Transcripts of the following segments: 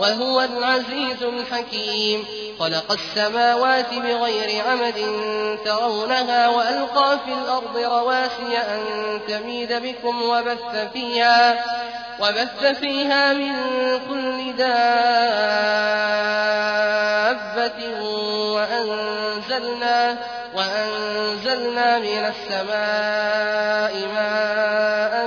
وهو العزيز الحكيم. خلق السماوات بغير عمد ترونها وألقى في الأرض رواسي أن تميد بكم وبث فيها وبث فيها من كل دابة وأنزلنا وأنزلنا من السماء ماء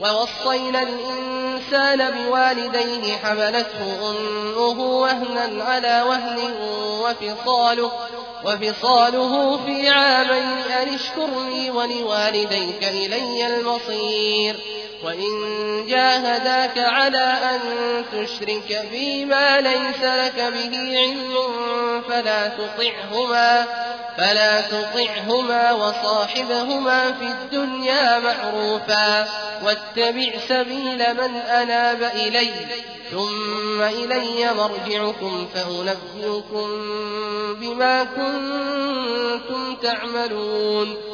ووصينا الإنسان بوالديه حملته أمه وهنا على وهن وفصاله وفصاله في عامين أن اشكر لي ولوالديك إلي المصير. وإن جاهداك على أن تشرك بي ما ليس لك به علم فلا تطعهما فلا تطعهما وصاحبهما في الدنيا معروفا واتبع سبيل من أناب إلي ثم إلي مرجعكم فأنبئكم بما كنتم تعملون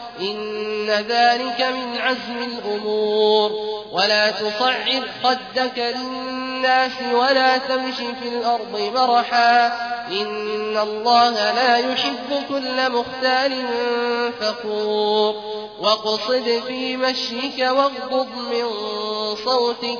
إن ذلك من عزم الأمور. ولا تصعر خدك للناس ولا تمش في الأرض مرحا. إن الله لا يحب كل مختال فخور. واقصد في مشيك واغضض من صوتك.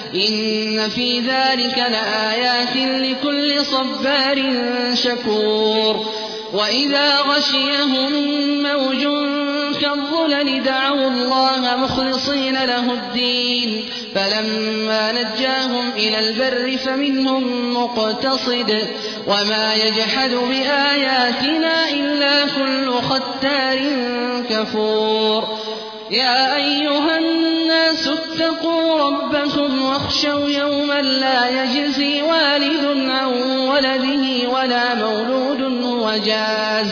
إن في ذلك لآيات لكل صبار شكور وإذا غشيهم موج كالظلل دعوا الله مخلصين له الدين. فلما نجاهم إلى البر فمنهم مقتصد. وما يجحد بآياتنا إلا كل ختار كفور. يا أيها الناس اتقوا ربكم واخشوا يوما لا يجزي والد عن ولده ولا مولود هو جاز